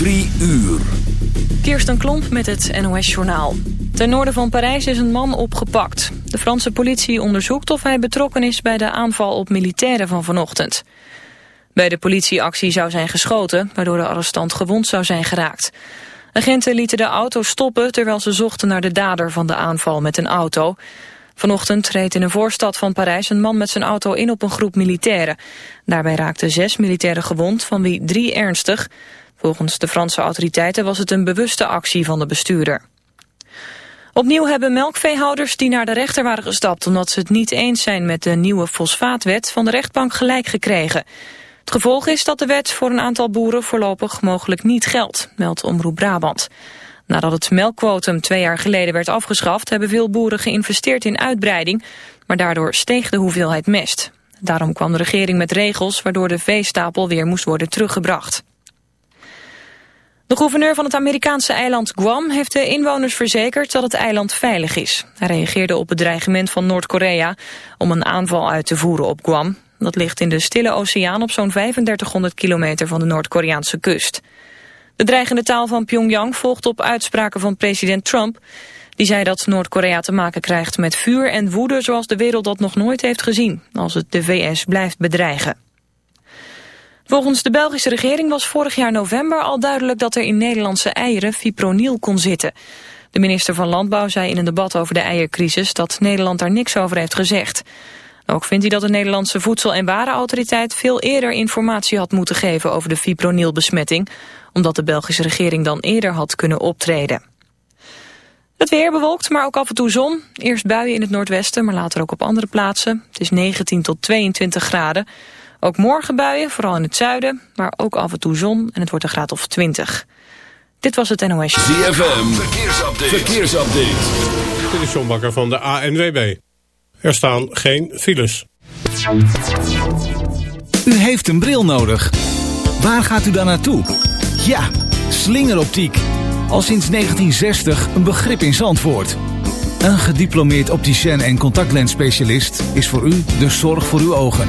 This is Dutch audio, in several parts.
Drie uur. Kirsten Klomp met het NOS-journaal. Ten noorden van Parijs is een man opgepakt. De Franse politie onderzoekt of hij betrokken is bij de aanval op militairen van vanochtend. Bij de politieactie zou zijn geschoten, waardoor de arrestant gewond zou zijn geraakt. Agenten lieten de auto stoppen terwijl ze zochten naar de dader van de aanval met een auto. Vanochtend reed in een voorstad van Parijs een man met zijn auto in op een groep militairen. Daarbij raakten zes militairen gewond, van wie drie ernstig. Volgens de Franse autoriteiten was het een bewuste actie van de bestuurder. Opnieuw hebben melkveehouders die naar de rechter waren gestapt... omdat ze het niet eens zijn met de nieuwe fosfaatwet van de rechtbank gelijk gekregen. Het gevolg is dat de wet voor een aantal boeren voorlopig mogelijk niet geldt, meldt Omroep Brabant. Nadat het melkquotum twee jaar geleden werd afgeschaft... hebben veel boeren geïnvesteerd in uitbreiding... maar daardoor steeg de hoeveelheid mest. Daarom kwam de regering met regels... waardoor de veestapel weer moest worden teruggebracht. De gouverneur van het Amerikaanse eiland Guam heeft de inwoners verzekerd dat het eiland veilig is. Hij reageerde op het dreigement van Noord-Korea om een aanval uit te voeren op Guam. Dat ligt in de Stille Oceaan op zo'n 3500 kilometer van de Noord-Koreaanse kust. De dreigende taal van Pyongyang volgt op uitspraken van president Trump. Die zei dat Noord-Korea te maken krijgt met vuur en woede zoals de wereld dat nog nooit heeft gezien. Als het de VS blijft bedreigen. Volgens de Belgische regering was vorig jaar november al duidelijk dat er in Nederlandse eieren fipronil kon zitten. De minister van Landbouw zei in een debat over de eiercrisis dat Nederland daar niks over heeft gezegd. Ook vindt hij dat de Nederlandse Voedsel- en Warenautoriteit veel eerder informatie had moeten geven over de fipronilbesmetting, omdat de Belgische regering dan eerder had kunnen optreden. Het weer bewolkt, maar ook af en toe zon. Eerst buien in het noordwesten, maar later ook op andere plaatsen. Het is 19 tot 22 graden. Ook morgen buien, vooral in het zuiden, maar ook af en toe zon en het wordt een graad of 20. Dit was het NOS. ZFM, verkeersupdate. verkeersupdate. Dit is John Bakker van de ANWB. Er staan geen files. U heeft een bril nodig. Waar gaat u dan naartoe? Ja, slingeroptiek. Al sinds 1960 een begrip in Zandvoort. Een gediplomeerd opticien en contactlensspecialist is voor u de zorg voor uw ogen.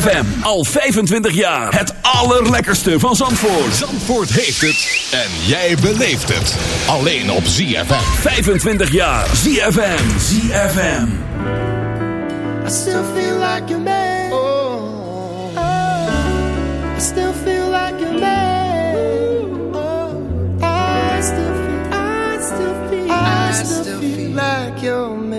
ZFM. Al 25 jaar. Het allerlekkerste van Zandvoort. Zandvoort heeft het. En jij beleeft het. Alleen op ZFM. 25 jaar. ZFM. ZFM. I still feel like your man. Oh. oh. I still feel like your man. Oh. I still feel, I still feel, I still feel like your man.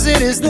as it is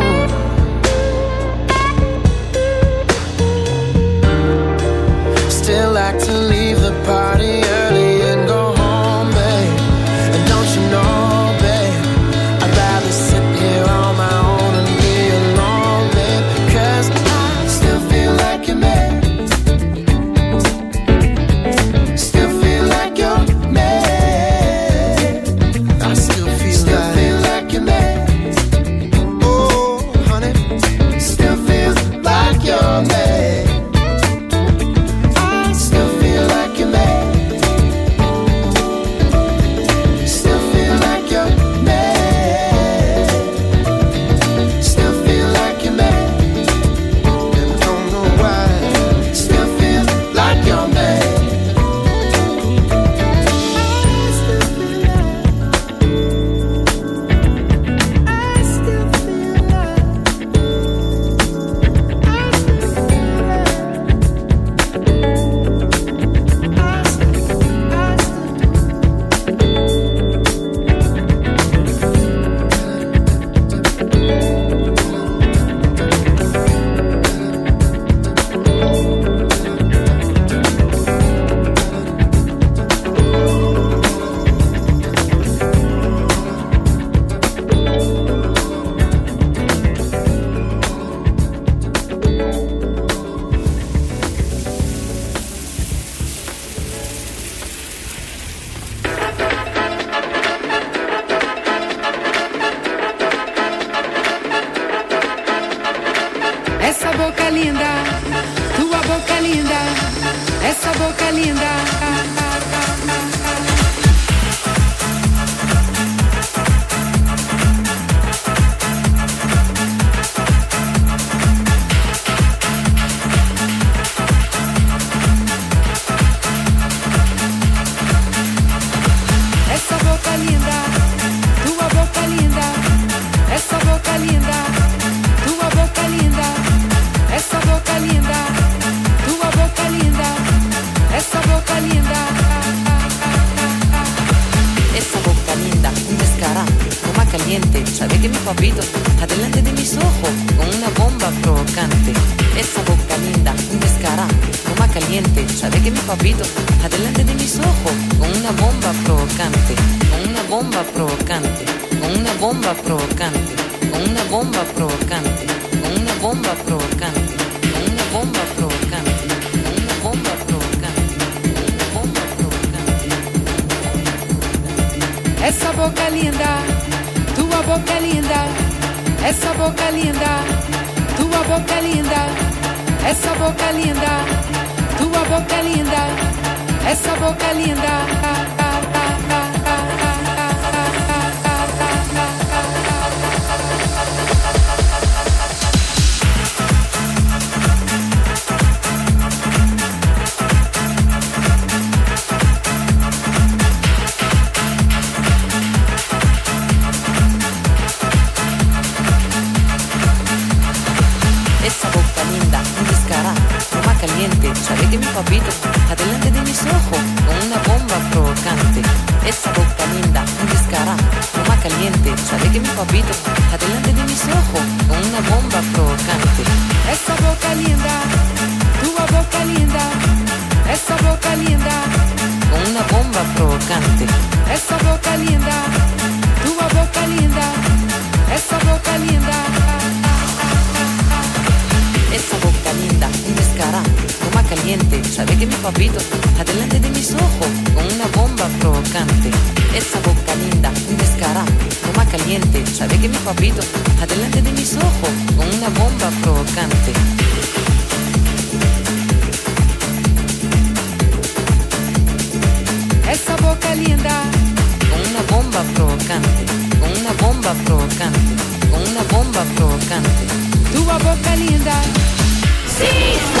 Sabe que mi papito está delante de mis ojos. adelante de mis ojos, con una bomba provocante. Esa boca linda, con una bomba provocante, con una bomba provocante, con una bomba provocante. Tu boca linda. Sí.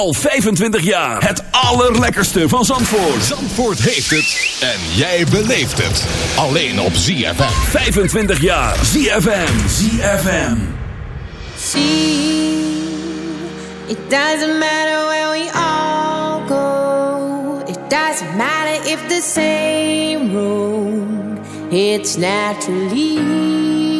Al 25 jaar. Het allerlekkerste van Zandvoort. Zandvoort heeft het. En jij beleeft het. Alleen op ZFM. 25 jaar. ZFM. ZFM. It doesn't matter where we all go. It doesn't matter if the same road. It's naturally.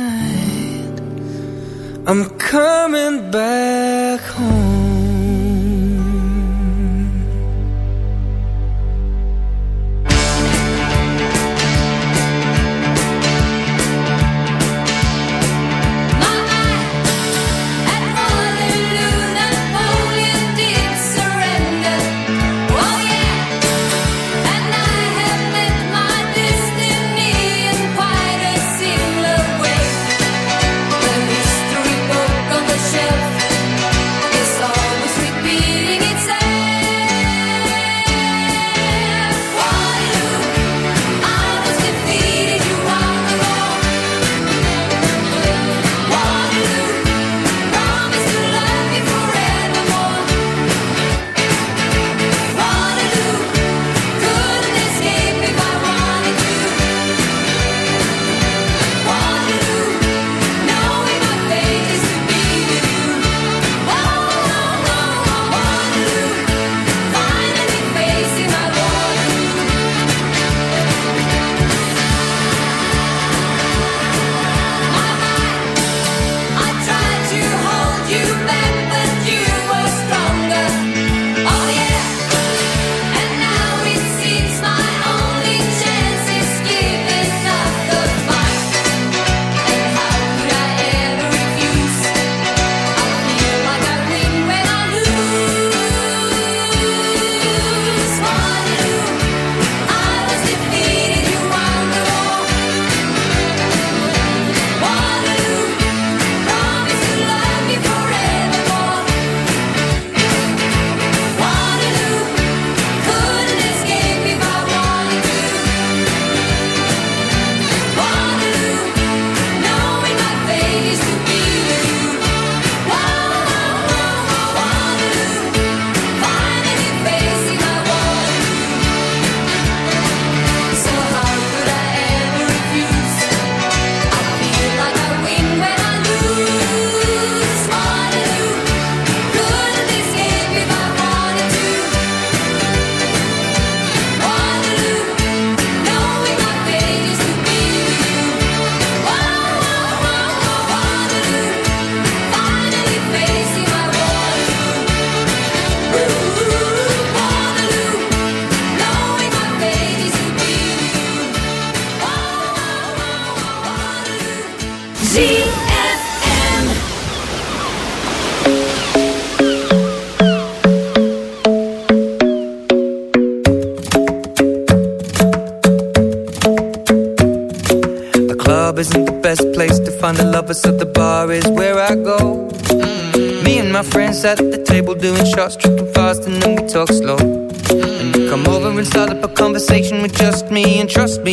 I'm coming back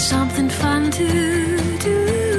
Something fun to do.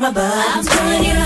my butt. I'm telling you.